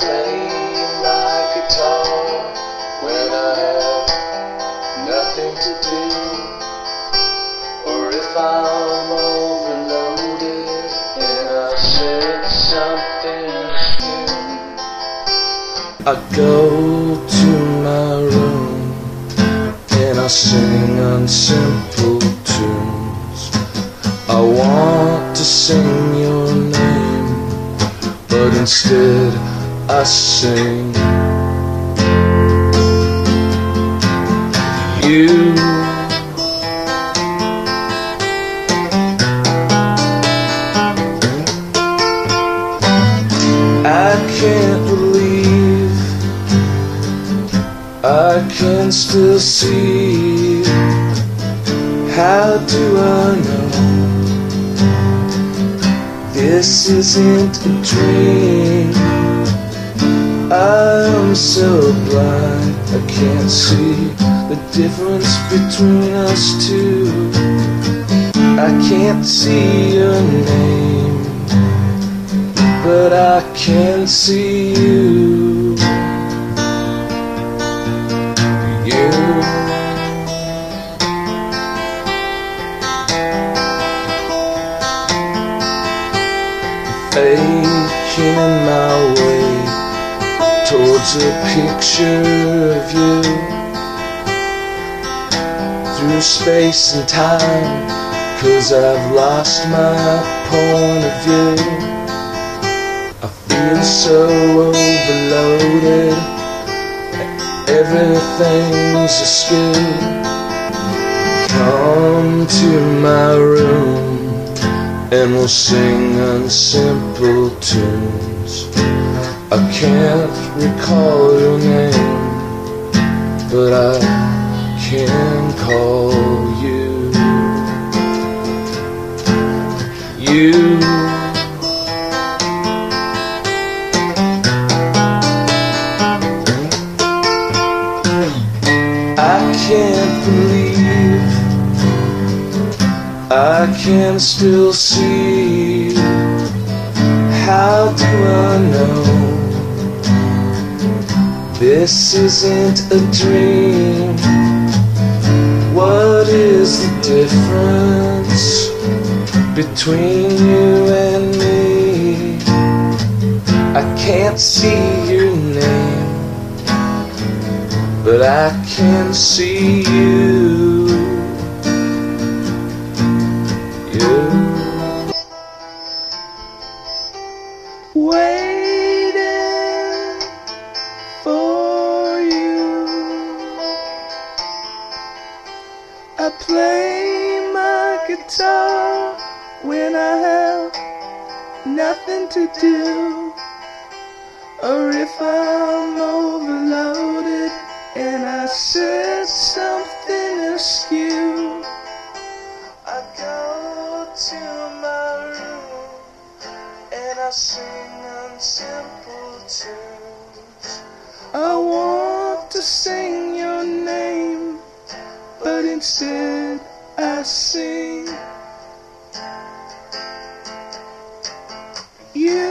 play my guitar when I have nothing to do, or if I'm overloaded and I said something. I go to my room and I sing on simple tunes. I want to sing your name, but instead. I sing you. I can't believe I can still see. How do I know this isn't a dream? I'm so blind, I can't see the difference between us two. I can't see your name, but I can see you. You. Aching my way towards a picture of you through space and time. Cause I've lost my point of view. I feel so overloaded. Everything's askew. Come to my room and we'll sing on simple tunes. I can't recall your name, but I can call you. You. I can't believe I can still see. How do I know this isn't a dream? What is the difference between you and me? I can't see your name, but I can see you. You. Waiting play my guitar when I have nothing to do. Or if I'm overloaded and I said something askew. I go to my room and I sing on simple tunes. I want to sing instead I sing. You.